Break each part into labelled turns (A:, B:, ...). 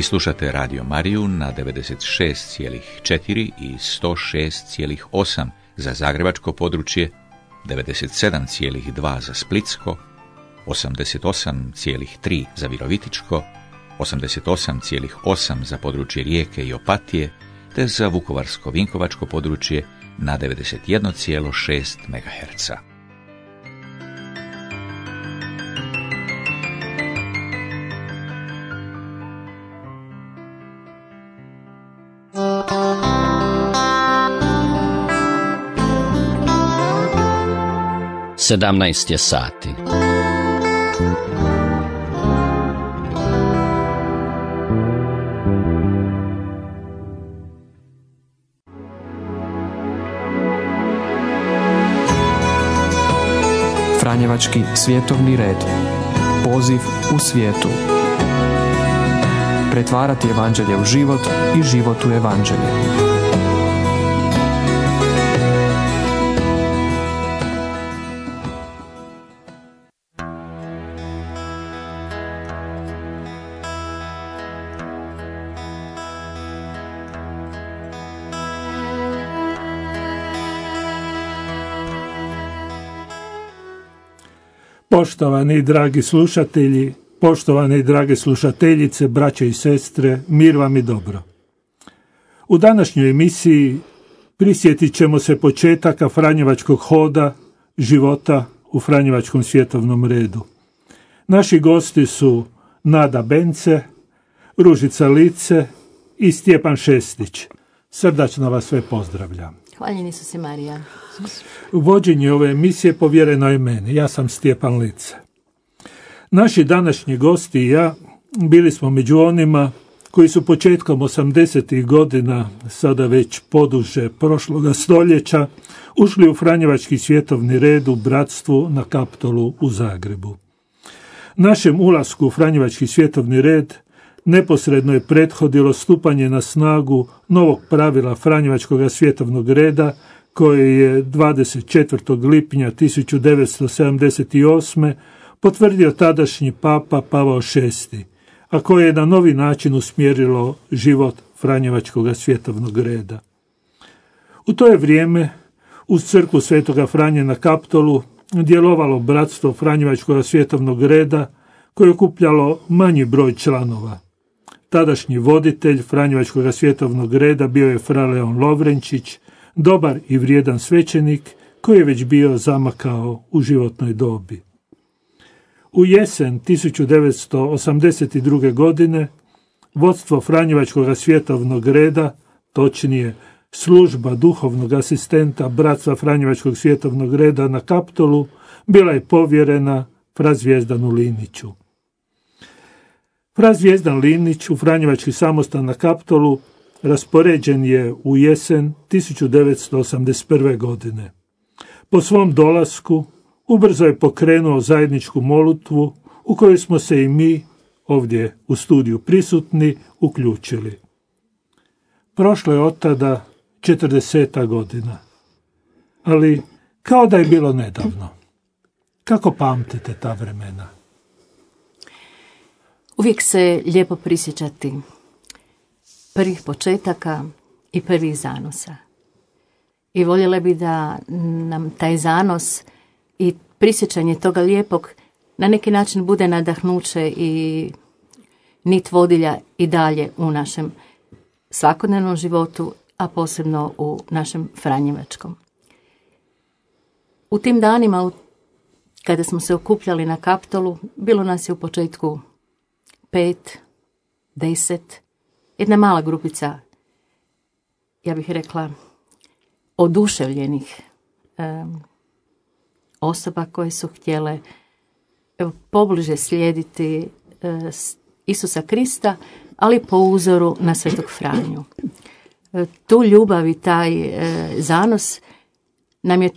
A: Vi slušate Radio Mariju na 96,4 i 106,8 za zagrebačko područje, 97,2 za splitsko, 88,3 za virovitičko, 88,8 za područje Rijeke i Opatije, te za Vukovarsko-Vinkovačko područje na 91,6 MHz.
B: Sedamnaest je sati.
C: Franjevački svjetovni red. Poziv u svijetu. Pretvarati evanđelje u život i život u evanđelje.
D: Poštovani dragi slušatelji, poštovane i drage slušateljice, braće i sestre, mir vam i dobro. U današnjoj emisiji prisjetit ćemo se početaka Franjevačkog hoda, života u Franjevačkom svjetovnom redu. Naši gosti su Nada Bence, Ružica Lice i Stjepan Šestić. Srdačno vas sve pozdravljam.
E: Hvaljeni su se Marija.
D: Vođenje ove emisije povjereno je meni. Ja sam Stjepan Lice. Naši današnji gosti i ja bili smo među onima koji su početkom 80. godina, sada već poduže prošloga stoljeća, ušli u Franjevački svjetovni red u bratstvu na Kaptolu u Zagrebu. Našem ulasku u Franjevački svjetovni red neposredno je prethodilo stupanje na snagu novog pravila Franjevačkog svjetovnog reda koje je 24. lipnja 1978. potvrdio tadašnji papa Pavao VI, a koje je na novi način usmjerilo život Franjevačkog svjetovnog reda. U to je vrijeme uz crkvu Svetoga Franje na Kaptolu djelovalo bratstvo Franjevačkog svjetovnog reda koje je okupljalo manji broj članova. Tadašnji voditelj Franjevačkog svjetovnog reda bio je fra Leon Lovrenčić, dobar i vrijedan svećenik koji je već bio zamakao u životnoj dobi. U jesen 1982. godine vodstvo Franjevačkog svjetovnog reda, točnije služba duhovnog asistenta Bratstva Franjevačkog svjetovnog reda na Kaptolu, bila je povjerena Frazvijezdanu Liniću. Frazvijezdan Linić u Franjevački samostan na Kaptolu raspoređen je u jesen 1981. godine. Po svom dolasku ubrzo je pokrenuo zajedničku molutvu u kojoj smo se i mi, ovdje u studiju prisutni, uključili. Prošlo je od tada 40 godina, ali kao da je bilo nedavno. Kako pamtite ta vremena?
E: Uvijek se lijepo prisjećati prvih početaka i prvih zanosa. I voljela bi da nam taj zanos i prisjećanje toga lijepog na neki način bude nadahnuće i nit vodilja i dalje u našem svakodnevnom životu, a posebno u našem Franjevačkom. U tim danima kada smo se okupljali na kaptolu, bilo nas je u početku pet, deset, jedna mala grupica, ja bih rekla, oduševljenih osoba koje su htjele evo, pobliže slijediti e, Isusa Krista, ali po uzoru na Svetog Franju. E, tu ljubav i taj e, zanos nam je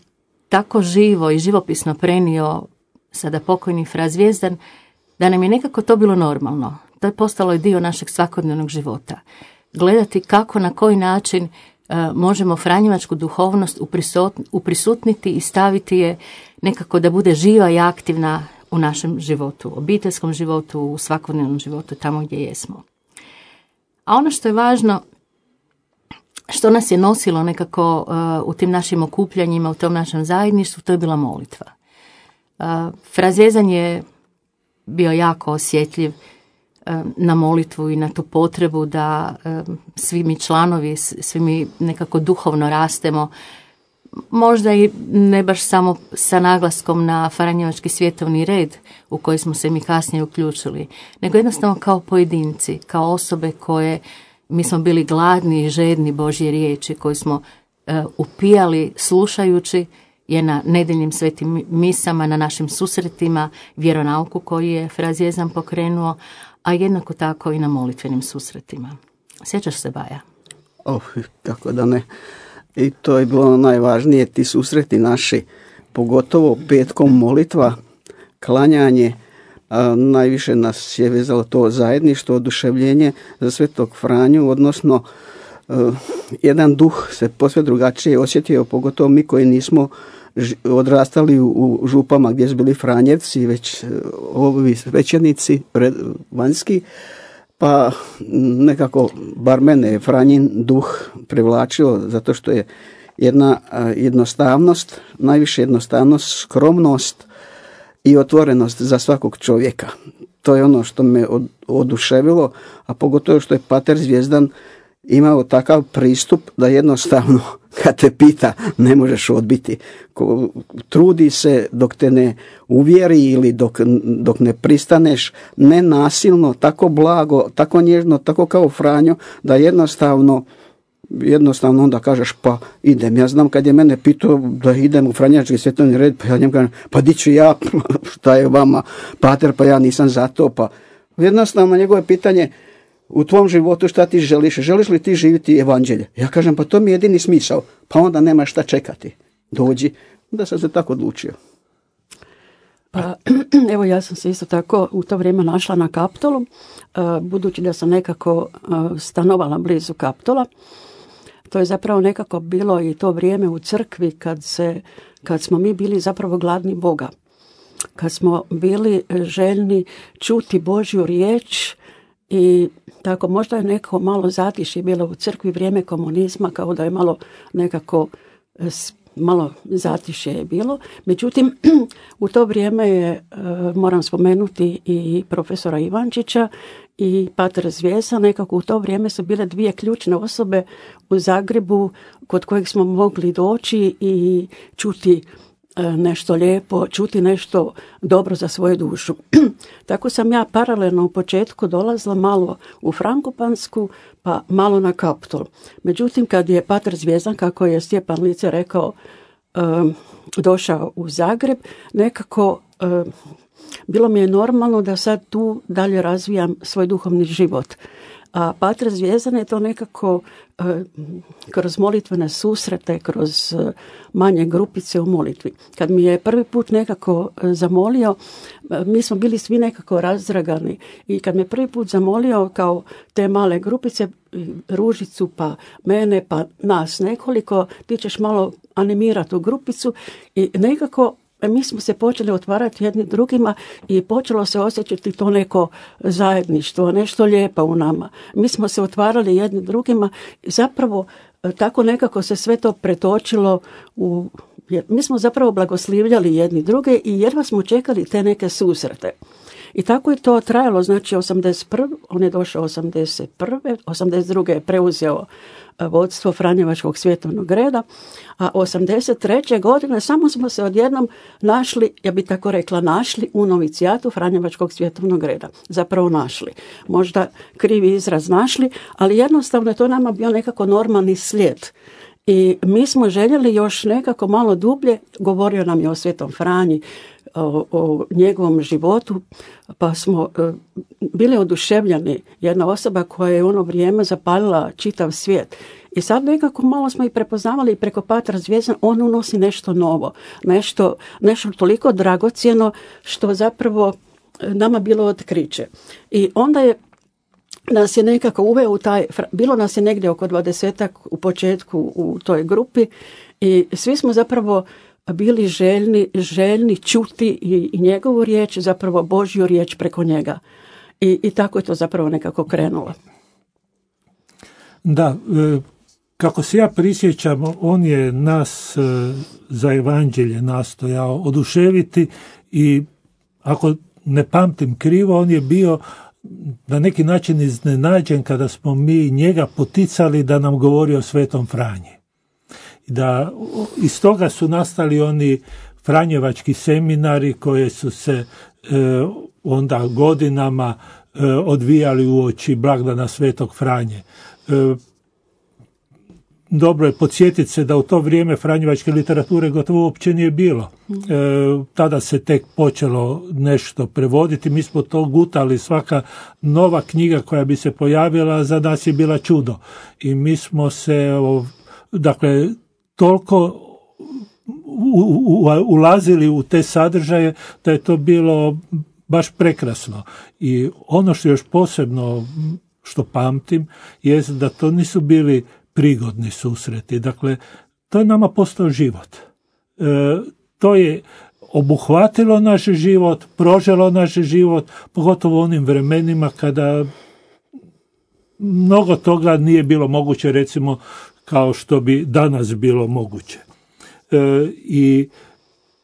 E: tako živo i živopisno prenio sada pokojni Frazvijezdan, da nam je nekako to bilo normalno. To je postalo i dio našeg svakodnevnog života. Gledati kako, na koji način e, možemo franjevačku duhovnost uprisutniti i staviti je nekako da bude živa i aktivna u našem životu, obiteljskom životu, u svakodnevnom životu, tamo gdje jesmo. A ono što je važno, što nas je nosilo nekako uh, u tim našim okupljanjima, u tom našem zajedništvu, to je bila molitva. Uh, Frazezan je bio jako osjetljiv na molitvu i na tu potrebu da svi mi članovi, svi mi nekako duhovno rastemo, možda i ne baš samo sa naglaskom na Faranjevački svjetovni red u koji smo se mi kasnije uključili, nego jednostavno kao pojedinci, kao osobe koje mi smo bili gladni i žedni Božje riječi, koji smo e, upijali slušajući je na nedeljnim svetim misama, na našim susretima, vjeronauku koji je Frazijezam pokrenuo, a jednako tako i na molitvenim susretima. Sjećaš se, Baja?
B: Oh, kako da ne. I to je bilo ono najvažnije, ti susreti naši, pogotovo petkom molitva, klanjanje, a najviše nas je vezalo to zajedništvo, oduševljenje za svetog Franju, odnosno e, jedan duh se posve drugačije osjetio, pogotovo mi koji nismo odrastali u župama gdje su bili Franjevci, već e, ovi svećenici vanjski, pa nekako, bar mene je Franjin duh privlačio zato što je jedna jednostavnost, najviše jednostavnost, skromnost i otvorenost za svakog čovjeka. To je ono što me oduševilo, a pogotovo što je Pater Zvijezdan imao takav pristup da jednostavno kad te pita ne možeš odbiti. Trudi se dok te ne uvjeri ili dok, dok ne pristaneš ne nasilno, tako blago, tako nježno, tako kao Franjo da jednostavno jednostavno onda kažeš pa idem. Ja znam kad je mene pitao da idem u Franjački svjetovni red, pa ja njemu kažem pa di ću ja, šta je vama, pater, pa ja nisam za to, pa jednostavno njegovo pitanje u tvom životu šta ti želiš, želiš li ti živjeti evanđelje? Ja kažem, pa to mi je jedini smisao, pa onda nema šta čekati. Dođi, da sam se tako odlučio.
F: Pa, evo ja sam se isto tako u to vrijeme našla na Kaptolu, e, budući da sam nekako e, stanovala blizu Kaptola. To je zapravo nekako bilo i to vrijeme u crkvi kad, se, kad smo mi bili zapravo gladni Boga. Kad smo bili željni čuti Božju riječ i tako možda je neko malo zatišje bilo u crkvi vrijeme komunizma kao da je malo nekako e, malo zatišje je bilo. Međutim, u to vrijeme je, e, moram spomenuti i profesora Ivančića i Pater Zvijesa, nekako u to vrijeme su bile dvije ključne osobe u Zagrebu kod kojeg smo mogli doći i čuti nešto lijepo, čuti nešto dobro za svoju dušu. Tako sam ja paralelno u početku dolazila malo u Frankopansku, pa malo na Kaptol. Međutim, kad je Pater Zvijezdan, kako je Stjepan Lice rekao, došao u Zagreb, nekako bilo mi je normalno da sad tu dalje razvijam svoj duhovni život. A Patra Zvijezdan je to nekako e, kroz molitvene susrete, kroz e, manje grupice u molitvi. Kad mi je prvi put nekako e, zamolio, mi smo bili svi nekako razdragani i kad me prvi put zamolio kao te male grupice, Ružicu pa mene pa nas nekoliko, ti ćeš malo animirati u grupicu i nekako mi smo se počeli otvarati jedni drugima i počelo se osjećati to neko zajedništvo, nešto lijepo u nama. Mi smo se otvarali jedni drugima i zapravo e, tako nekako se sve to pretočilo u mi smo zapravo blagoslivljali jedni druge i jedva smo čekali te neke susrete. I tako je to trajalo, znači 81. on je došao 81. 82. je preuzeo vodstvo Franjevačkog svjetovnog reda, a 83. godine samo smo se odjednom našli, ja bi tako rekla, našli u novicijatu Franjevačkog svjetovnog reda. Zapravo našli. Možda krivi izraz našli, ali jednostavno je to nama bio nekako normalni slijed. I mi smo željeli još nekako malo dublje, govorio nam je o Svetom Franji, o, o njegovom životu, pa smo e, bili oduševljeni. Jedna osoba koja je u ono vrijeme zapalila čitav svijet. I sad nekako malo smo i prepoznavali preko Patra Zvijezdan, on unosi nešto novo, nešto, nešto toliko dragocjeno što zapravo e, nama bilo otkriće. I onda je nas je nekako uveo u taj, bilo nas je negdje oko dvadesetak u početku u toj grupi i svi smo zapravo bili željni, željni čuti i, i njegovu riječ, zapravo Božju riječ preko njega. I, I tako je to zapravo nekako krenulo.
D: Da, e, kako se ja prisjećam, on je nas e, za evanđelje nastojao oduševiti i ako ne pamtim krivo, on je bio na neki način iznenađen kada smo mi njega poticali da nam govori o Svetom Franji. Da iz toga su nastali oni Franjevački seminari koje su se e, onda godinama e, odvijali u oči blagdana Svetog Franje. E, dobro je podsjetiti se da u to vrijeme franjevačke literature gotovo uopće nije bilo. E, tada se tek počelo nešto prevoditi, mi smo to gutali, svaka nova knjiga koja bi se pojavila za nas je bila čudo. I mi smo se, dakle, toliko ulazili u te sadržaje da je to bilo baš prekrasno. I ono što još posebno što pamtim je da to nisu bili prigodni susreti. Dakle, to je nama postao život. E, to je obuhvatilo naš život, proželo naš život, pogotovo u onim vremenima kada mnogo toga nije bilo moguće, recimo, kao što bi danas bilo moguće. E, I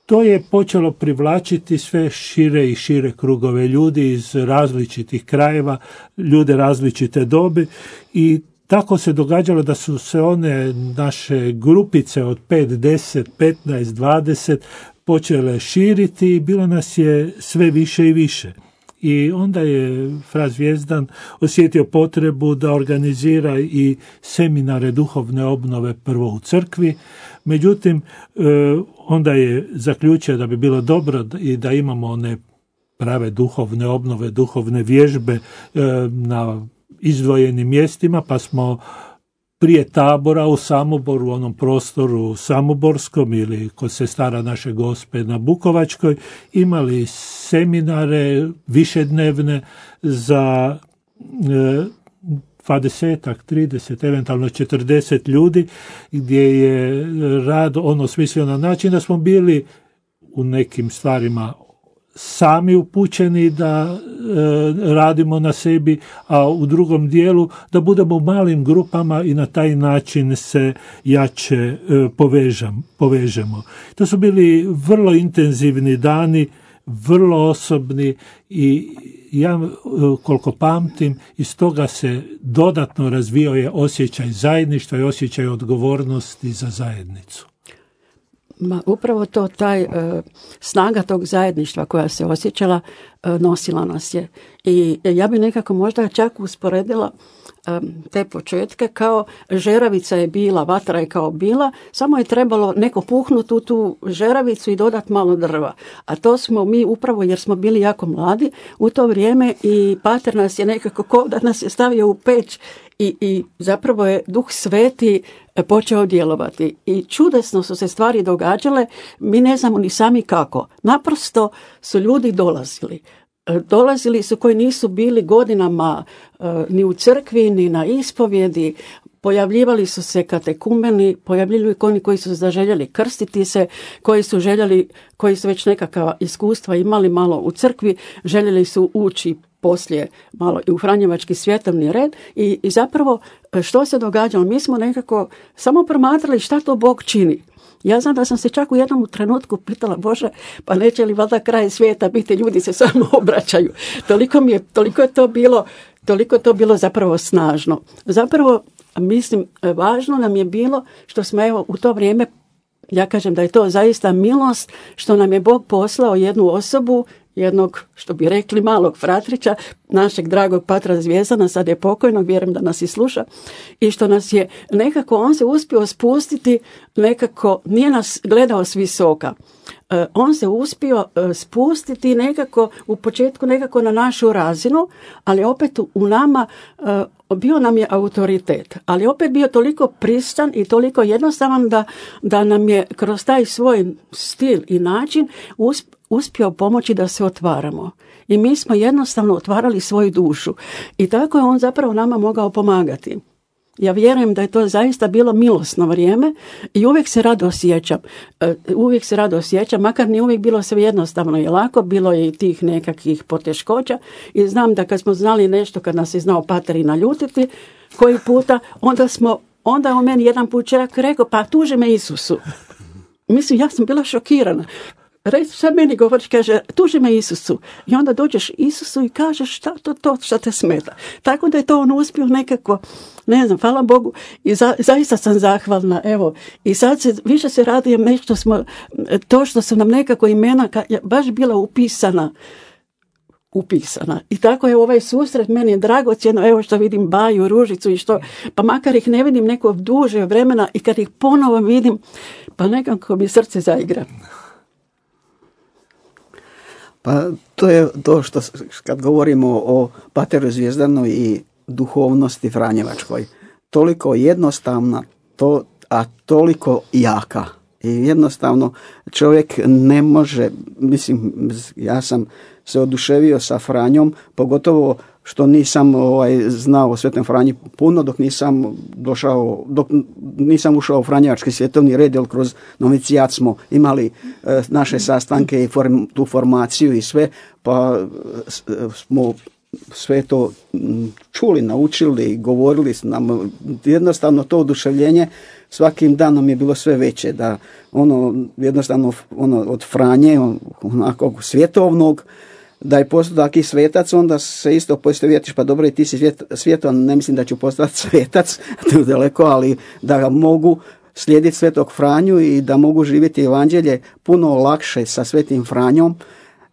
D: to je počelo privlačiti sve šire i šire krugove ljudi iz različitih krajeva, ljude različite dobi i tako se događalo da su se one naše grupice od 5, 10, 15, 20 počele širiti i bilo nas je sve više i više. I onda je Fra Zvijezdan osjetio potrebu da organizira i seminare duhovne obnove prvo u crkvi. Međutim, e, onda je zaključio da bi bilo dobro i da imamo one prave duhovne obnove, duhovne vježbe e, na izdvojenim mjestima, pa smo prije tabora u Samoboru, u onom prostoru Samoborskom ili kod se stara naše gospe na Bukovačkoj, imali seminare višednevne za e, 20, 30, eventualno 40 ljudi, gdje je rad ono smislio na način da smo bili u nekim stvarima sami upućeni da e, radimo na sebi, a u drugom dijelu da budemo u malim grupama i na taj način se jače e, povežam, povežemo. To su bili vrlo intenzivni dani, vrlo osobni i ja e, koliko pamtim iz toga se dodatno razvio je osjećaj zajedništva i osjećaj odgovornosti za zajednicu.
F: Ma, upravo to, taj e, snaga tog zajedništva koja se osjećala e, nosila nas je. I ja bi nekako možda čak usporedila e, te početke kao žeravica je bila, vatra je kao bila, samo je trebalo neko puhnuti u tu žeravicu i dodati malo drva. A to smo mi upravo jer smo bili jako mladi u to vrijeme i pater nas je nekako ko da nas je stavio u peć i, i zapravo je duh sveti e, počeo djelovati i čudesno su se stvari događale, mi ne znamo ni sami kako. Naprosto su ljudi dolazili. E, dolazili su koji nisu bili godinama e, ni u crkvi, ni na ispovjedi, pojavljivali su se katekumeni, pojavljivali oni koji su zaželjeli krstiti se, koji su željeli, koji su već nekakva iskustva imali malo u crkvi, željeli su ući poslije malo i u Franjevački svjetovni red i, i zapravo e, što se događalo? Mi smo nekako samo promatrali šta to Bog čini. Ja znam da sam se čak u jednom trenutku pitala, Bože, pa neće li valjda kraj svijeta biti, ljudi se samo obraćaju. Toliko, mi je, toliko je to bilo, toliko je to bilo zapravo snažno. Zapravo, mislim, važno nam je bilo što smo evo u to vrijeme ja kažem da je to zaista milost što nam je Bog poslao jednu osobu jednog, što bi rekli, malog fratrića, našeg dragog patra Zvijezdana, sad je pokojnog, vjerujem da nas i sluša, i što nas je nekako, on se uspio spustiti, nekako, nije nas gledao s visoka. E, on se uspio e, spustiti nekako, u početku nekako na našu razinu, ali opet u nama e, bio nam je autoritet, ali opet bio toliko pristan i toliko jednostavan da, da nam je kroz taj svoj stil i način uspio pomoći da se otvaramo. I mi smo jednostavno otvarali svoju dušu. I tako je on zapravo nama mogao pomagati. Ja vjerujem da je to zaista bilo milosno vrijeme i uvijek se rado osjećam. E, uvijek se rado osjećam, makar nije uvijek bilo sve jednostavno i lako, bilo je i tih nekakvih poteškoća i znam da kad smo znali nešto, kad nas je znao pater i naljutiti, koji puta, onda smo, onda on meni jedan put čak rekao, pa tuži me Isusu. Mislim, ja sam bila šokirana. Reći, sad meni govoriš, kaže, tuži me Isusu. I onda dođeš Isusu i kažeš šta to, to što te smeta. Tako da je to on uspio nekako, ne znam, hvala Bogu. I zaista sam zahvalna, evo. I sad se, više se radujem nešto smo, to što su nam nekako imena baš bila upisana upisana. I tako je ovaj susret meni je dragocjeno, evo što vidim Baju, Ružicu i što, pa makar ih ne vidim neko duže vremena i kad ih ponovo vidim, pa nekako mi srce zaigra.
B: Pa to je to što kad govorimo o Pateru Zvijezdanoj i duhovnosti Franjevačkoj, toliko jednostavna, to, a toliko jaka. I jednostavno čovjek ne može, mislim, ja sam se oduševio sa Franjom, pogotovo što nisam ovaj, znao o Svetom Franji puno dok nisam došao, dok nisam ušao u Franjevački svjetovni red, jer kroz novicijat smo imali e, naše sastanke i form, tu formaciju i sve, pa e, smo sve to čuli, naučili, govorili s nam, jednostavno to oduševljenje svakim danom je bilo sve veće, da ono jednostavno ono, od Franje, onako svjetovnog, da je postao taki svetac, onda se isto poistovjetiš, pa dobro i ti si svjet, ne mislim da ću postati svetac, tu daleko, ali da mogu slijediti svetog Franju i da mogu živjeti evanđelje puno lakše sa svetim Franjom,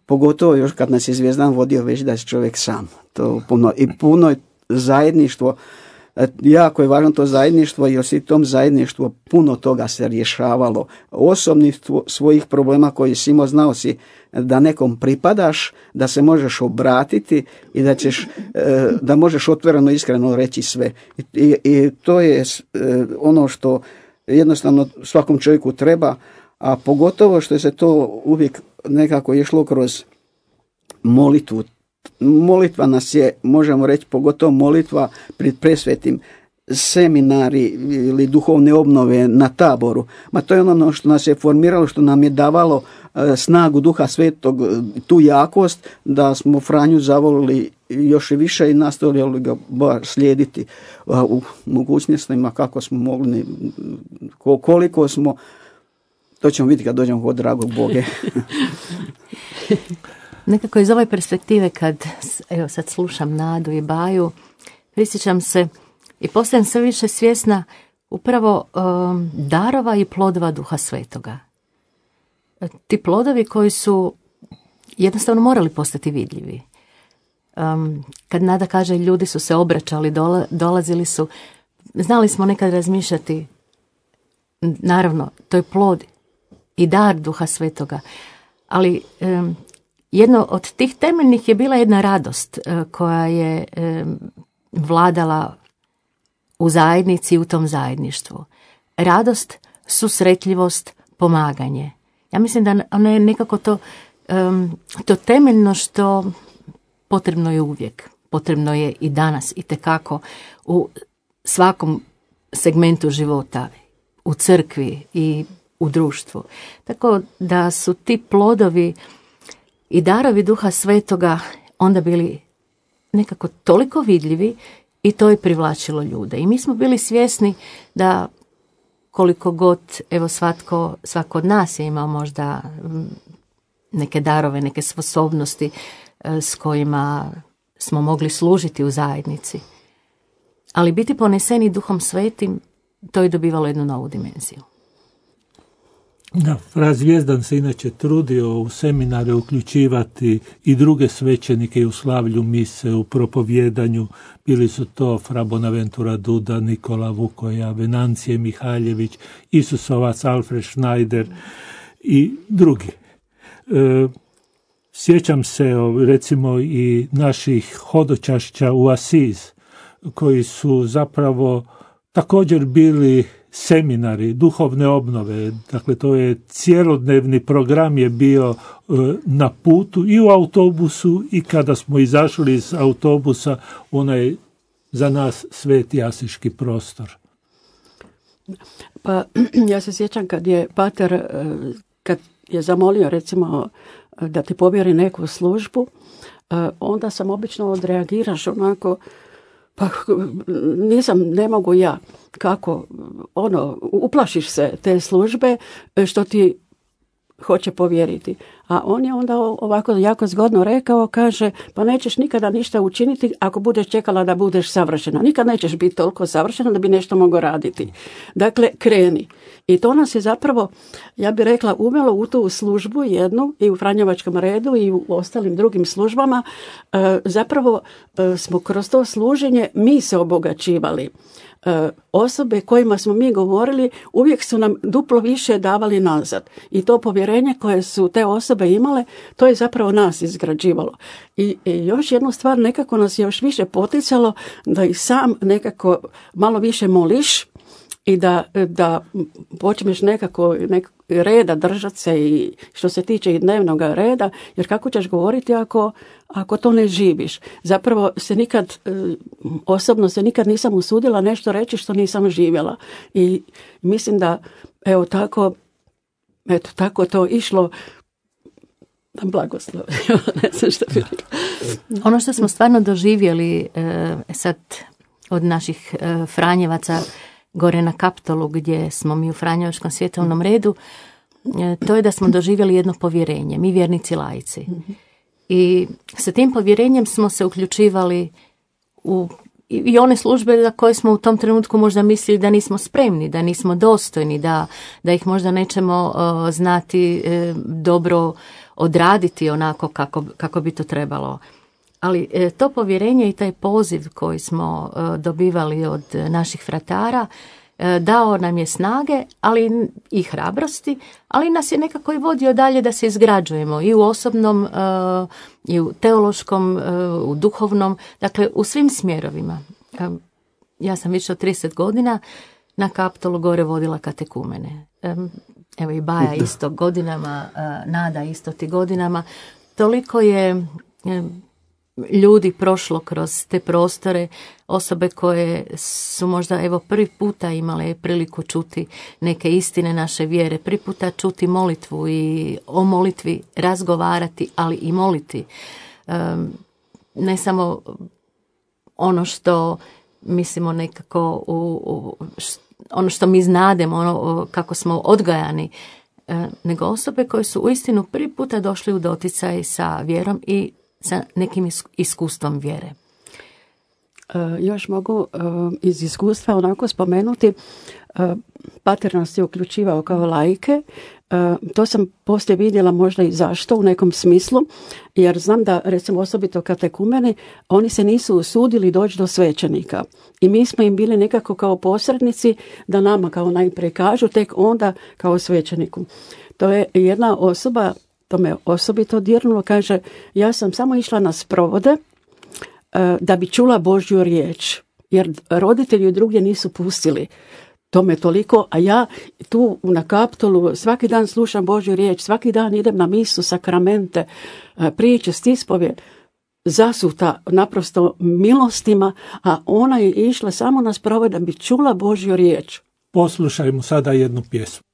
B: pogotovo još kad nas je zvijezdan vodio već da je čovjek sam. To puno, I puno zajedništvo, jako je važno to zajedništvo jer si tom zajedništvu puno toga se rješavalo. Osobnih svojih problema koji si imao, znao si da nekom pripadaš, da se možeš obratiti i da ćeš, e, da možeš otvoreno iskreno reći sve. I, i to je e, ono što jednostavno svakom čovjeku treba, a pogotovo što se to uvijek nekako išlo kroz molitvu. Molitva nas je, možemo reći, pogotovo molitva pred presvetim seminari ili duhovne obnove na taboru. Ma to je ono što nas je formiralo, što nam je davalo e, snagu duha svetog, tu jakost da smo Franju zavolili još i više i nastavljali ga slijediti u mogućnostima kako smo mogli, koliko smo, to ćemo vidjeti kad dođemo kod dragog Boge.
E: Nekako iz ove perspektive kad evo sad slušam Nadu i Baju, prisjećam se i postajem sve više svjesna upravo um, darova i plodova duha svetoga. Ti plodovi koji su jednostavno morali postati vidljivi. Um, kad Nada kaže ljudi su se obraćali, dolazili su, znali smo nekad razmišljati, naravno, to je plod i dar duha svetoga, ali um, jedno od tih temeljnih je bila jedna radost uh, koja je um, vladala u zajednici u tom zajedništvu. Radost, susretljivost, pomaganje. Ja mislim da ono je nekako to, to temeljno što potrebno je uvijek. Potrebno je i danas i tekako u svakom segmentu života, u crkvi i u društvu. Tako da su ti plodovi i darovi duha svetoga onda bili nekako toliko vidljivi i to je privlačilo ljude. I mi smo bili svjesni da koliko god, evo svatko, svako od nas je imao možda neke darove, neke sposobnosti e, s kojima smo mogli služiti u zajednici. Ali biti poneseni duhom svetim, to je dobivalo jednu novu dimenziju.
D: Da, Fra Zvijezdan se inače trudio u seminare uključivati i druge svećenike u slavlju mise, u propovjedanju. Bili su to Fra Bonaventura Duda, Nikola Vukoja, Venancije Mihaljević, Isusovac, Alfred Schneider i drugi. E, sjećam se recimo i naših hodočašća u Asiz, koji su zapravo također bili seminari, duhovne obnove, dakle to je cjelodnevni program je bio e, na putu i u autobusu i kada smo izašli iz autobusa onaj za nas sveti asiški prostor?
F: Pa ja se sjećam kad je pater, e, kad je zamolio recimo da ti povjeri neku službu, e, onda sam obično odreagiraš onako, pa nisam, ne mogu ja. Kako, ono, uplašiš se te službe što ti hoće povjeriti. A on je onda ovako jako zgodno rekao, kaže, pa nećeš nikada ništa učiniti ako budeš čekala da budeš savršena. Nikad nećeš biti toliko savršena da bi nešto mogao raditi. Dakle, kreni. I to nas je zapravo, ja bih rekla, uvelo u tu službu jednu i u Franjevačkom redu i u ostalim drugim službama. E, zapravo e, smo kroz to služenje mi se obogaćivali. E, osobe kojima smo mi govorili uvijek su nam duplo više davali nazad. I to povjerenje koje su te osobe imale, to je zapravo nas izgrađivalo. I, još jednu stvar, nekako nas je još više poticalo da i sam nekako malo više moliš i da, da počneš nekako, nekako reda držati se i što se tiče i dnevnog reda, jer kako ćeš govoriti ako, ako to ne živiš. Zapravo se nikad, e, osobno se nikad nisam usudila nešto reći što nisam živjela. I mislim da, evo tako, eto, tako to išlo blagoslov. ne znam što bi
E: Ono što smo stvarno doživjeli e, sad od naših e, Franjevaca, gore na Kaptolu gdje smo mi u Franjevačkom svjetovnom redu, e, to je da smo doživjeli jedno povjerenje, mi vjernici lajci. I sa tim povjerenjem smo se uključivali u i one službe za koje smo u tom trenutku možda mislili da nismo spremni, da nismo dostojni, da, da ih možda nećemo znati e, dobro odraditi onako kako, kako bi to trebalo. Ali e, to povjerenje i taj poziv koji smo e, dobivali od naših fratara e, dao nam je snage, ali i hrabrosti, ali nas je nekako i vodio dalje da se izgrađujemo i u osobnom, i u teološkom, u duhovnom, dakle u svim smjerovima. Ja sam više od 30 godina na Kaptolu gore vodila katekumene. Evo i Baja isto godinama, Nada isto ti godinama. Toliko je ljudi prošlo kroz te prostore, osobe koje su možda evo prvi puta imale priliku čuti neke istine naše vjere, prvi puta čuti molitvu i o molitvi razgovarati, ali i moliti. ne samo ono što mislimo nekako u, ono što mi znademo, ono kako smo odgajani, nego osobe koje su uistinu prvi puta došli u doticaj sa vjerom i sa nekim iskustvom vjere.
F: E, još mogu e, iz iskustva onako spomenuti, e, pater nas je uključivao kao lajke, to sam poslije vidjela možda i zašto u nekom smislu, jer znam da recimo osobito katekumeni, oni se nisu usudili doći do svećenika i mi smo im bili nekako kao posrednici da nama kao najprije kažu, tek onda kao svećeniku. To je jedna osoba to me osobito dirnulo, kaže, ja sam samo išla na sprovode e, da bi čula Božju riječ, jer roditelji drugdje nisu pustili. To me toliko, a ja tu na kaptolu svaki dan slušam Božju riječ, svaki dan idem na misu, sakramente, e, priče, stispovje, zasuta naprosto milostima, a ona je išla samo na sprovod da bi čula Božju riječ.
D: Poslušajmo sada jednu pjesmu.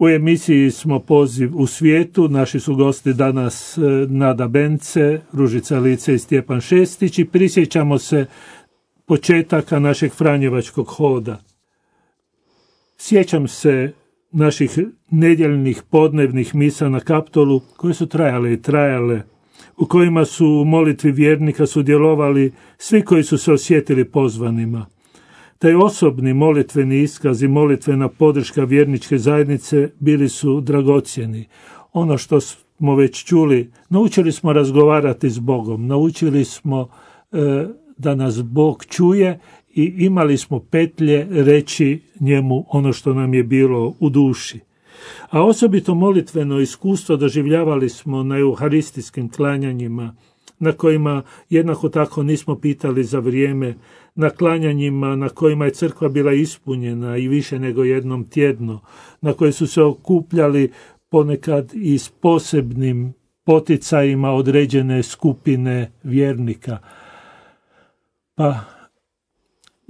D: U emisiji smo poziv u svijetu, naši su gosti danas e, Nada Bence, Ružica Lice i Stjepan Šestić i prisjećamo se početaka našeg Franjevačkog hoda. Sjećam se naših nedjeljnih podnevnih misa na kaptolu koje su trajale i trajale, u kojima su u molitvi vjernika sudjelovali svi koji su se osjetili pozvanima. Taj osobni molitveni iskaz i molitvena podrška vjerničke zajednice bili su dragocjeni. Ono što smo već čuli, naučili smo razgovarati s Bogom, naučili smo e, da nas Bog čuje i imali smo petlje reći njemu ono što nam je bilo u duši. A osobito molitveno iskustvo doživljavali smo na euharistijskim klanjanjima, na kojima jednako tako nismo pitali za vrijeme, na klanjanjima na kojima je crkva bila ispunjena i više nego jednom tjedno, na koje su se okupljali ponekad i s posebnim poticajima određene skupine vjernika. Pa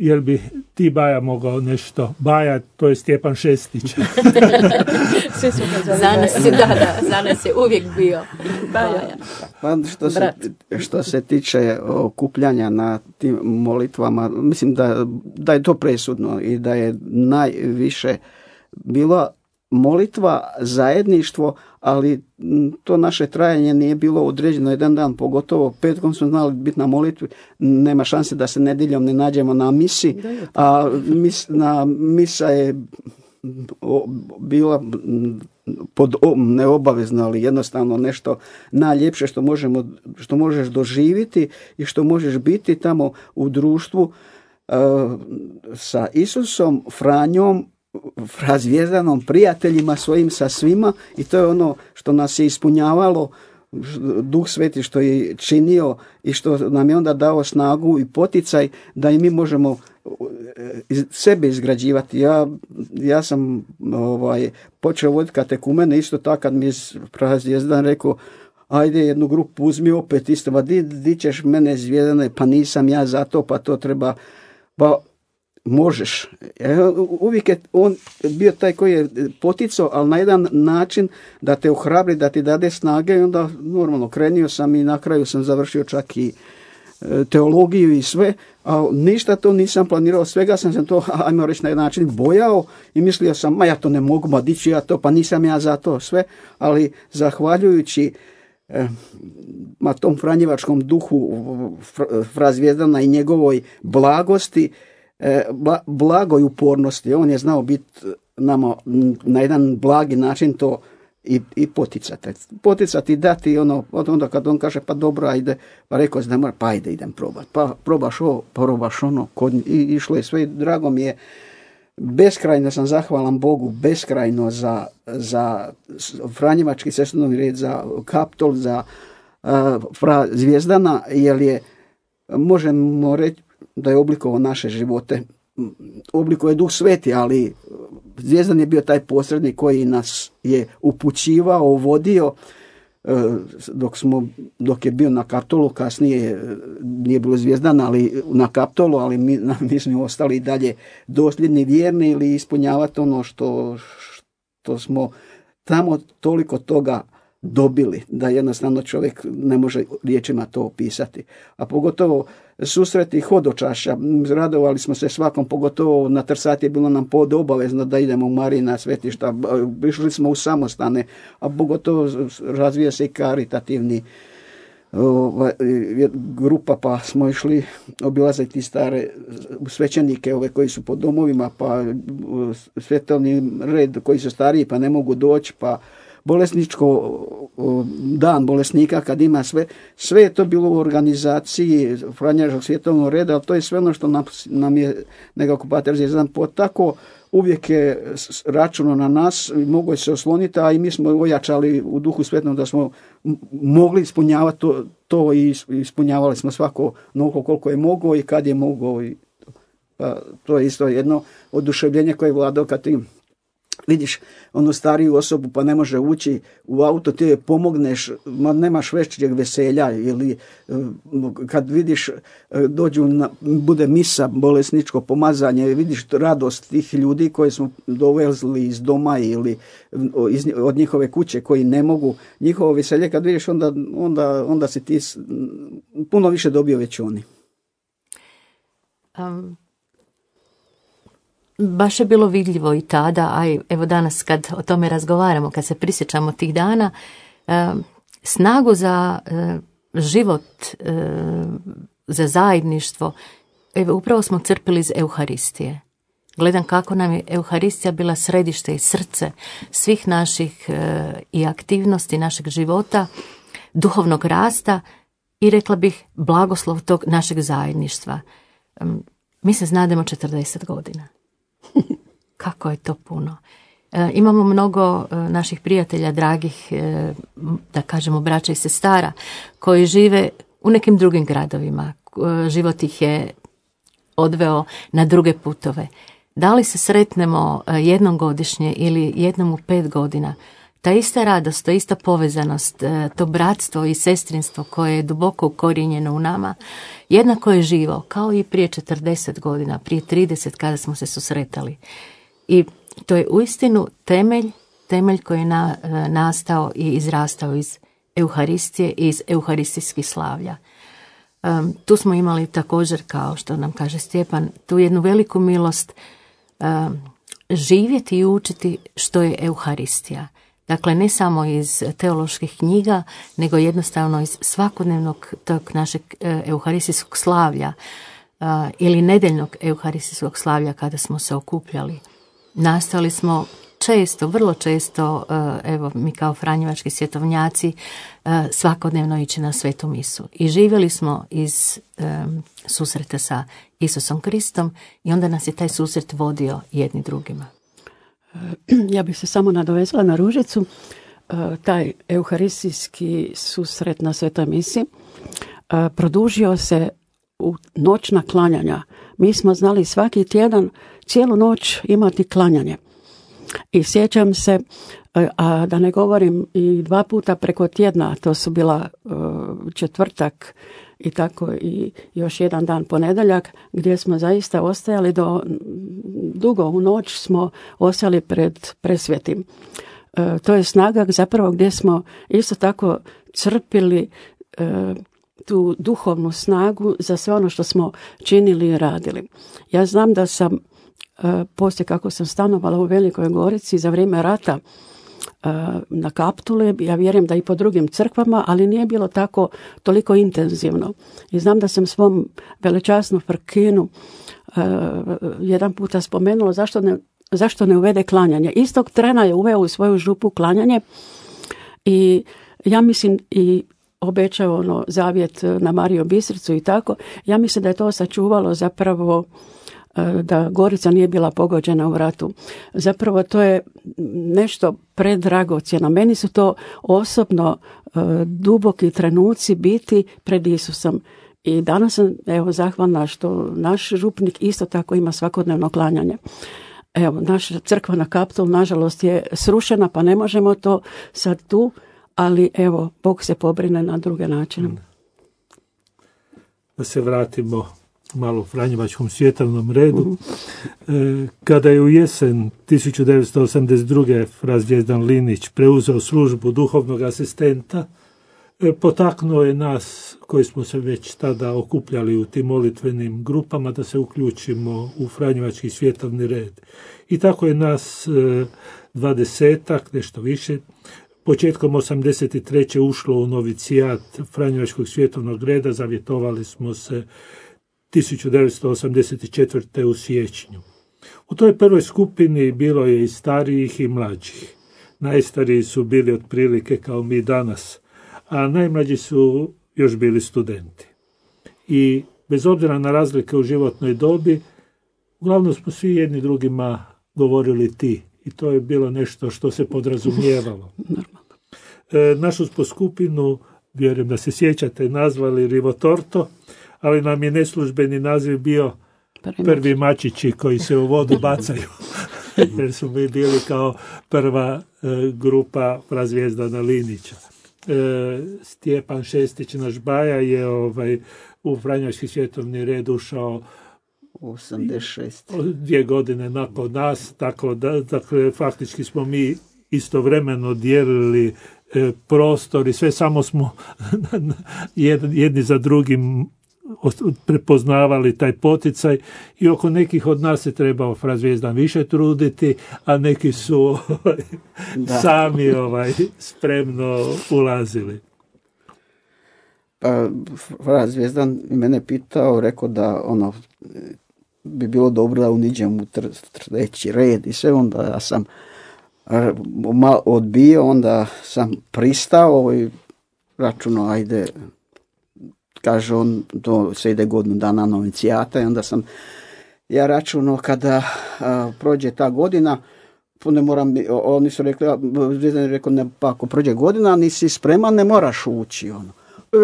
D: jel bi ti Baja mogao nešto? Baja, to je Stjepan Šestić.
E: Svi su za nas, da, da, za nas je uvijek bio Baja.
B: Pa što, se, što se tiče okupljanja na tim molitvama, mislim da, da je to presudno i da je najviše bilo molitva, zajedništvo, ali to naše trajanje nije bilo određeno jedan dan, pogotovo petkom smo znali biti na molitvi, nema šanse da se nedjeljom ne nađemo na misi, a mis, na misa je bila pod, neobavezno, ali jednostavno nešto najljepše što, možemo, što možeš doživjeti i što možeš biti tamo u društvu uh, sa Isusom, Franjom, razvijezdanom prijateljima svojim sa svima i to je ono što nas je ispunjavalo Duh Sveti što je činio i što nam je onda dao snagu i poticaj da i mi možemo e, sebe izgrađivati. Ja, ja sam ovaj, počeo voditi katekumene isto tako kad mi je razvijezdan rekao ajde jednu grupu uzmi opet isto, ba di, di ćeš mene zvijezdane, pa nisam ja za to, pa to treba, pa možeš. E, uvijek je on bio taj koji je poticao, ali na jedan način da te ohrabri, da ti dade snage i onda normalno krenio sam i na kraju sam završio čak i e, teologiju i sve, a ništa to nisam planirao, svega sam se to, ajmo reći na jedan način, bojao i mislio sam, ma ja to ne mogu, ma dići ja to, pa nisam ja za to sve, ali zahvaljujući e, ma tom franjevačkom duhu Frazvijezdana i njegovoj blagosti, blagoj upornosti. On je znao biti nama na jedan blagi način to i, i poticati. Poticati, dati ono, onda kad on kaže pa dobro, ajde, pa rekao mora, pa ajde idem probat. Pa probaš ovo, probaš ono, kod, i išlo je sve, drago mi je, beskrajno sam zahvalan Bogu, beskrajno za, za Franjevački cestovni red, za Kaptol, za uh, Fra Zvijezdana, jer je, možemo reći, da je oblikovao naše živote. Oblikuje duh sveti, ali Zvijezdan je bio taj posrednik koji nas je upućivao, vodio, e, dok, smo, dok je bio na kaptolu, kasnije e, nije bilo zvijezdan, ali na kaptolu, ali mi, mi smo ostali i dalje dosljedni, vjerni ili ispunjavati ono što, što smo tamo toliko toga dobili, da jednostavno čovjek ne može riječima to opisati. A pogotovo susreti hodočaša, radovali smo se svakom, pogotovo na Trsati je bilo nam pod obavezno da idemo u Marina svetišta, išli smo u samostane, a pogotovo razvija se i karitativni grupa pa smo išli obilaziti stare svećenike ove koji su po domovima pa svetovni red koji su stariji pa ne mogu doći pa bolesničko dan bolesnika kad ima sve, sve je to bilo u organizaciji Franjažog svjetovnog reda, ali to je sve ono što nam, nam je nekako Pater Zvijezdan potako, uvijek je računo na nas, mogo je se osloniti, a i mi smo ojačali u duhu svetnom da smo mogli ispunjavati to, to i ispunjavali smo svako mnogo koliko je moglo i kad je moglo. I, pa, to je isto jedno oduševljenje koje je vladao kad tim vidiš onu stariju osobu pa ne može ući u auto, ti joj pomogneš, ma nemaš većeg veselja ili e, kad vidiš e, dođu, na, bude misa, bolesničko pomazanje, vidiš radost tih ljudi koje smo dovezli iz doma ili iz, od njihove kuće koji ne mogu, njihovo veselje kad vidiš onda, onda, onda si ti puno više dobio već oni.
E: Baš je bilo vidljivo i tada, a evo danas kad o tome razgovaramo, kad se prisjećamo tih dana, snagu za e, život, e, za zajedništvo, evo upravo smo crpili iz Euharistije. Gledam kako nam je Euharistija bila središte i srce svih naših e, i aktivnosti našeg života, duhovnog rasta i rekla bih blagoslov tog našeg zajedništva. Mi se znademo 40 godina. Kako je to puno. E, imamo mnogo e, naših prijatelja, dragih, e, da kažemo braća i sestara, koji žive u nekim drugim gradovima. Život ih je odveo na druge putove. Da li se sretnemo jednom godišnje ili jednom u pet godina, ta ista radost, ta ista povezanost, to bratstvo i sestrinstvo koje je duboko ukorijenjeno u nama jednako je živo kao i prije 40 godina, prije 30 kada smo se susretali. I to je uistinu temelj, temelj koji je na, e, nastao i izrastao iz Euharistije i iz euharistijskih slavlja. Um, tu smo imali također, kao što nam kaže Stjepan, tu jednu veliku milost um, živjeti i učiti što je Euharistija. Dakle, ne samo iz teoloških knjiga, nego jednostavno iz svakodnevnog tog našeg e, euharistijskog slavlja e, ili nedeljnog euharistijskog slavlja kada smo se okupljali. Nastali smo često, vrlo često, e, evo mi kao franjevački svjetovnjaci, svakodnevno ići na svetu misu. I živjeli smo iz susreta sa Isusom Kristom i onda nas je taj susret vodio jedni drugima.
F: Ja bih se samo nadovezala na Ružicu. E, taj euharistijski susret na svetoj misi e, produžio se u noćna klanjanja. Mi smo znali svaki tjedan cijelu noć imati klanjanje. I sjećam se, e, a da ne govorim i dva puta preko tjedna, to su bila četvrtak i tako i još jedan dan ponedjeljak gdje smo zaista ostajali do dugo u noć smo ostali pred presvjetim. E, to je snaga zapravo gdje smo isto tako crpili e, tu duhovnu snagu za sve ono što smo činili i radili. Ja znam da sam e, poslije kako sam stanovala u Velikoj Gorici za vrijeme rata na kaptule, ja vjerujem da i po drugim crkvama, ali nije bilo tako toliko intenzivno. I znam da sam svom velečasnu frkinu jedan puta spomenula zašto ne, zašto ne uvede klanjanje. Istog trena je uveo u svoju župu klanjanje i ja mislim i obećao ono zavjet na Mariju Bistricu i tako. Ja mislim da je to sačuvalo zapravo E, da Gorica nije bila pogođena u ratu. Zapravo to je nešto predragocjeno. Meni su to osobno e, duboki trenuci biti pred Isusom. I danas sam evo zahvalna što naš župnik isto tako ima svakodnevno klanjanje. Evo, naša crkva na Kaptol nažalost je srušena pa ne možemo to sad tu, ali evo, Bog se pobrine na druge načine.
D: Da se vratimo malo Franjevačkom svjetovnom redu. E, kada je u jesen 1982. Frazvjezdan Linić preuzeo službu duhovnog asistenta, e, potaknuo je nas koji smo se već tada okupljali u tim molitvenim grupama da se uključimo u Franjevački svjetovni red. I tako je nas e, dvadesetak, nešto više, početkom 83. ušlo u novicijat Franjevačkog svjetovnog reda, zavjetovali smo se 1984. u siječnju. U toj prvoj skupini bilo je i starijih i mlađih. Najstariji su bili otprilike kao mi danas, a najmlađi su još bili studenti. I bez obzira na razlike u životnoj dobi, uglavnom smo svi jedni drugima govorili ti. I to je bilo nešto što se podrazumijevalo. E, našu smo skupinu, vjerujem da se sjećate, nazvali Rivotorto, ali nam je neslužbeni naziv bio prvi, mačići koji se u vodu bacaju. jer su mi bili kao prva e, grupa Prazvijezdana Linića. E, Stjepan Šestić naš Baja je ovaj, u Franjački svjetovni red ušao
B: 86.
D: dvije godine nakon nas, tako da dakle, faktički smo mi istovremeno dijelili e, prostor i sve samo smo jedni za drugim prepoznavali taj poticaj i oko nekih od nas se trebao Frazvijezdan više truditi, a neki su ovaj, sami ovaj, spremno ulazili.
B: Pa Frazvijezdan mene pitao, rekao da ono bi bilo dobro da uniđem u treći red i sve, onda ja sam odbio, onda sam pristao i računao, ajde, kaže on, to se ide godinu dana novicijata i onda sam ja računao kada prođe ta godina, ne moram, oni su rekli, rekao, ne, pa ako prođe godina, nisi spreman, ne moraš ući. Ono.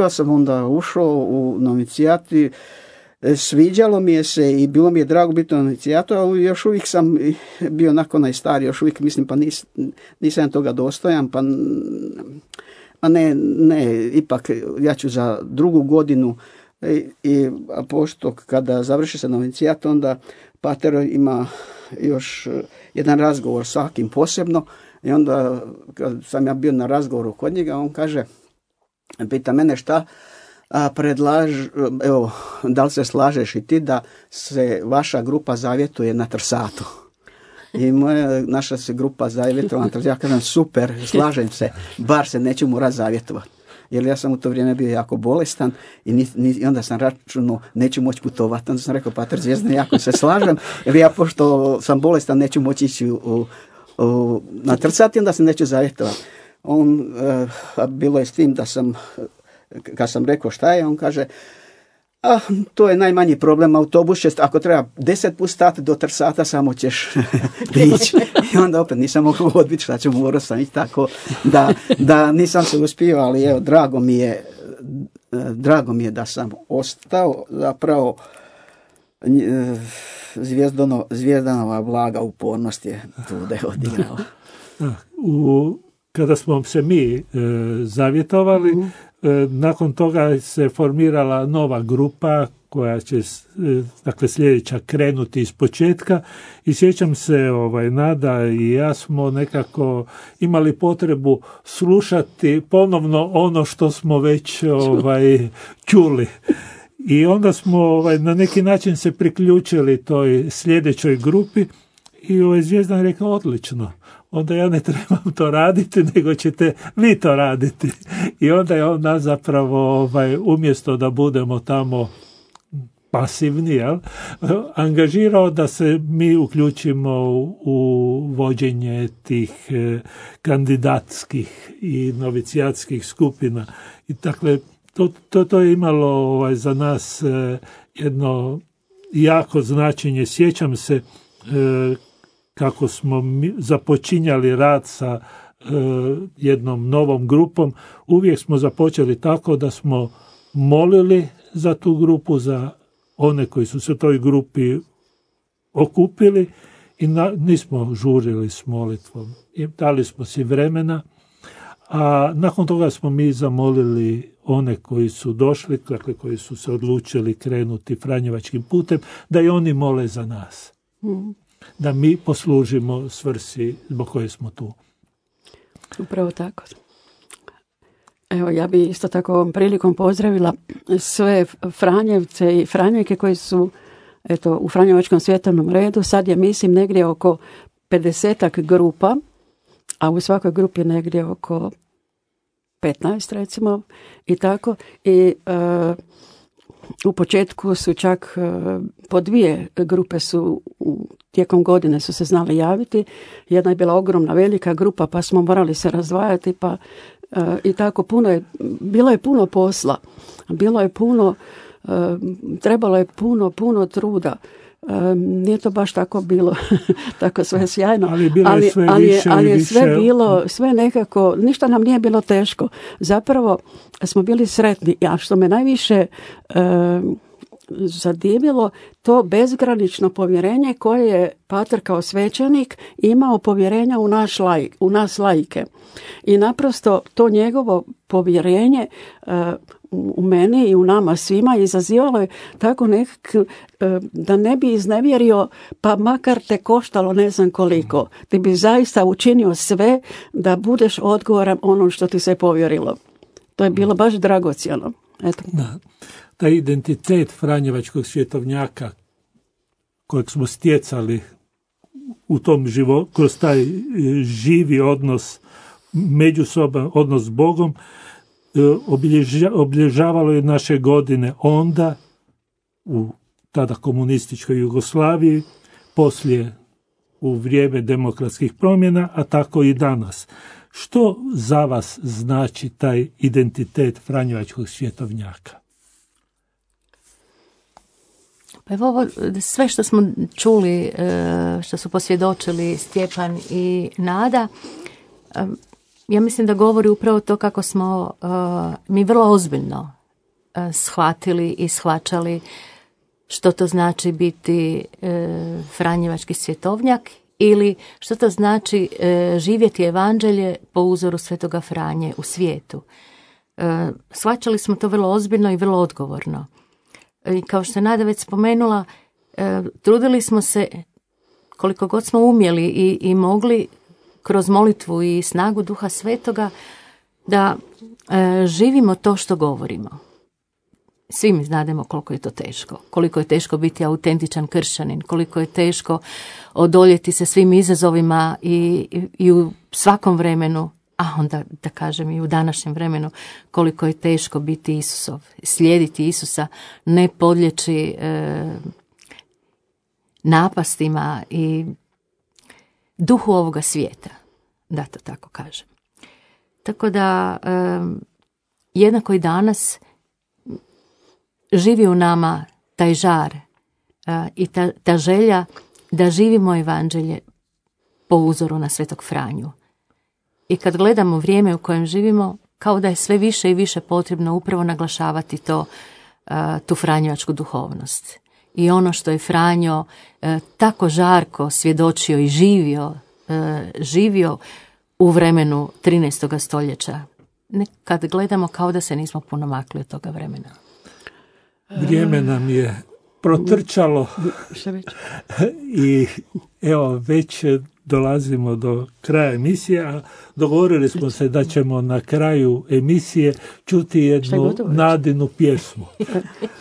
B: Ja sam onda ušao u novicijati, E, sviđalo mi je se i bilo mi je drago biti na inicijatu, ali još uvijek sam bio nakon najstariji, još uvijek mislim pa nis, nisam toga dostojan, pa a ne, ne, ipak ja ću za drugu godinu i, e, i a pošto kada završi se novicijat, onda Pater ima još jedan razgovor svakim posebno i onda kad sam ja bio na razgovoru kod njega, on kaže, pita mene šta, a predlaž, evo, da li se slažeš i ti da se vaša grupa zavjetuje na trsatu? I moja, naša se grupa trsatu. Ja kažem, super, slažem se, bar se neću morat zavjetovati. Jer ja sam u to vrijeme bio jako bolestan i, ni, ni, onda sam računao neću moći putovati. Onda sam rekao, Pater Zvijezdan, jako se slažem, jer ja pošto sam bolestan neću moći ići u, u, na trcati, onda se neću zavjetovati. On, uh, bilo je s tim da sam kad sam rekao šta je, on kaže, a, to je najmanji problem, autobus će, ako treba deset put stati do trsata, samo ćeš ići. I onda opet nisam mogao odbiti šta ću, morao sam ići tako da, da nisam se uspio, ali evo, drago mi je, drago mi je da sam ostao, zapravo zvijezdano, zvijezdanova blaga upornost je tu da je odigrala.
D: U, kada smo se mi e, zavjetovali, mhm. E, nakon toga se formirala nova grupa koja će, e, dakle sljedeća krenuti iz početka i sjećam se ovaj Nada i ja smo nekako imali potrebu slušati ponovno ono što smo već ovaj čuli. I onda smo ovaj, na neki način se priključili toj sljedećoj grupi i ovaj Zvijezdan rekao odlično onda ja ne trebam to raditi, nego ćete vi to raditi. I onda je on nas zapravo, ovaj, umjesto da budemo tamo pasivni, jel, angažirao da se mi uključimo u vođenje tih eh, kandidatskih i novicijatskih skupina. I dakle, to, to, to je imalo ovaj, za nas eh, jedno jako značenje. Sjećam se eh, kako smo započinjali rad sa e, jednom novom grupom, uvijek smo započeli tako da smo molili za tu grupu, za one koji su se toj grupi okupili i nismo žurili s molitvom. I dali smo si vremena, a nakon toga smo mi zamolili one koji su došli, dakle koji su se odlučili krenuti Franjevačkim putem, da i oni mole za nas. Mhm da mi poslužimo svrsi zbog koje smo tu.
F: Upravo tako. Evo, ja bi isto tako ovom prilikom pozdravila sve Franjevce i Franjevke koji su eto, u Franjevačkom svjetovnom redu. Sad je, mislim, negdje oko 50 grupa, a u svakoj grupi je negdje oko 15, recimo, i tako. I e, u početku su čak e, po dvije grupe su tijekom godine su se znali javiti. Jedna je bila ogromna velika grupa pa smo morali se razdvajati pa e, i tako puno je, bilo je puno posla. Bilo je puno, e, trebalo je puno, puno truda nije to baš tako bilo tako sve sjajno
D: ali, bilo je sve
F: ali, ali je sve bilo sve nekako ništa nam nije bilo teško zapravo smo bili sretni a što me najviše zadivilo to bezgranično povjerenje koje je Pater kao svećenik imao povjerenja u, naš laj, u nas lajke. I naprosto to njegovo povjerenje u meni i u nama svima izazivalo je tako nekak, e, da ne bi iznevjerio pa makar te koštalo ne znam koliko. Ti bi zaista učinio sve da budeš odgovoran ono što ti se povjerilo. To je bilo baš dragocjeno. Eto.
D: Da. Taj identitet Franjevačkog svjetovnjaka kojeg smo stjecali u tom životu, kroz taj e, živi odnos međusoban, odnos s Bogom, e, obilježavalo je naše godine onda u tada komunističkoj Jugoslaviji, poslije u vrijeme demokratskih promjena, a tako i danas. Što za vas znači taj identitet Franjevačkog svjetovnjaka?
E: Pa evo ovo, sve što smo čuli, e, što su posvjedočili Stjepan i Nada, e, ja mislim da govori upravo to kako smo e, mi vrlo ozbiljno shvatili i shvaćali što to znači biti Franjevački svjetovnjak ili što to znači živjeti evanđelje po uzoru Svetoga Franje u svijetu. Shvaćali smo to vrlo ozbiljno i vrlo odgovorno i kao što je Nada već spomenula, e, trudili smo se koliko god smo umjeli i, i mogli kroz molitvu i snagu Duha Svetoga da e, živimo to što govorimo. Svi mi znademo koliko je to teško, koliko je teško biti autentičan kršćanin, koliko je teško odoljeti se svim izazovima i, i, i u svakom vremenu a onda da kažem i u današnjem vremenu koliko je teško biti Isusov, slijediti Isusa, ne podljeći e, napastima i duhu ovoga svijeta, da to tako kažem. Tako da e, jednako i danas živi u nama taj žar e, i ta, ta želja da živimo evanđelje po uzoru na svetog Franju i kad gledamo vrijeme u kojem živimo, kao da je sve više i više potrebno upravo naglašavati to, tu franjevačku duhovnost. I ono što je Franjo e, tako žarko svjedočio i živio, e, živio u vremenu 13. stoljeća. Kad gledamo kao da se nismo puno makli od toga vremena.
D: Vrijeme nam je protrčalo i evo već dolazimo do kraja emisije, a dogovorili smo se da ćemo na kraju emisije čuti jednu nadinu pjesmu.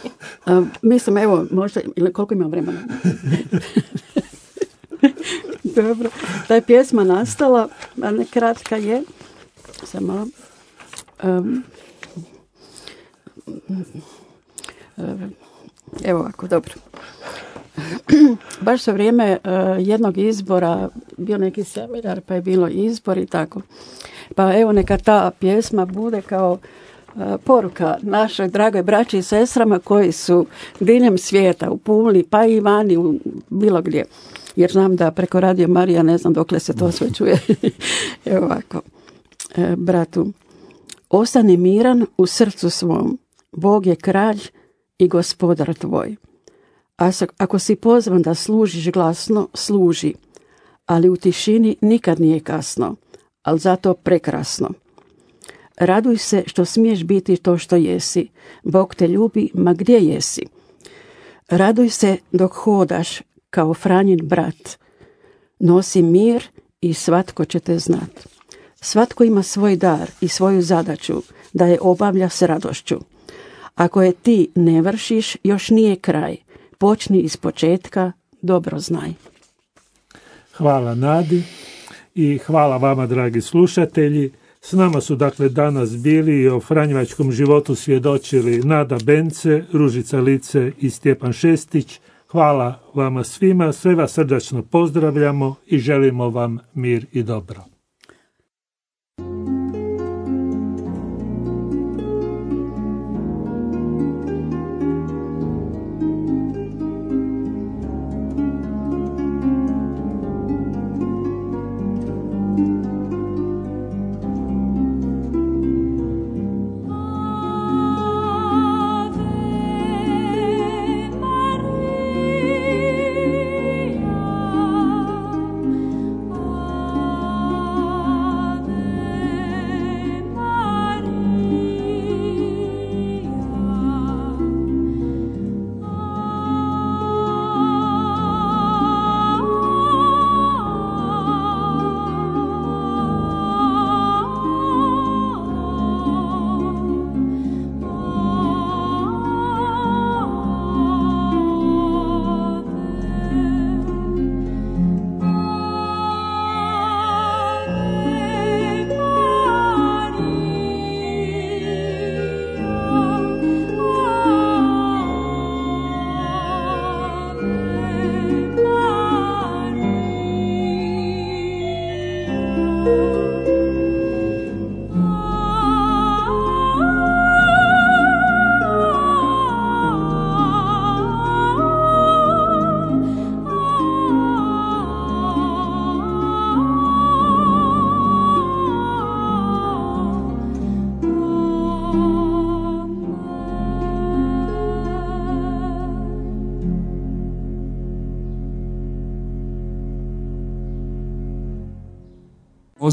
F: mislim, evo, možda, koliko ima vremena? Dobro, ta je pjesma nastala, a ne kratka je, samo um, evo ovako, dobro. Baš sa vrijeme e, jednog izbora bio neki seminar pa je bilo izbor i tako. Pa evo neka ta pjesma bude kao e, poruka našoj dragoj braći i sestrama koji su diljem svijeta u Puli pa i vani u bilo gdje. Jer znam da preko Radio Marija ne znam dokle se to sve čuje. evo ovako. E, bratu, ostani miran u srcu svom. Bog je kralj i gospodar tvoj. Ako si pozvan da služiš glasno, služi, ali u tišini nikad nije kasno, ali zato prekrasno. Raduj se što smiješ biti to što jesi. Bog te ljubi, ma gdje jesi. Raduj se dok hodaš kao Franjin brat. Nosi mir i svatko će te znat. Svatko ima svoj dar i svoju zadaću da je obavlja s radošću. Ako je ti ne vršiš, još nije kraj počni iz početka, dobro znaj.
D: Hvala Nadi i hvala vama dragi slušatelji. S nama su dakle danas bili i o Franjevačkom životu svjedočili Nada Bence, Ružica Lice i Stjepan Šestić. Hvala vama svima, sve vas srdačno pozdravljamo i želimo vam mir i dobro.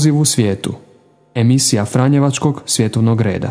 C: Poziv u svijetu. Emisija Franjevačkog svjetovnog reda.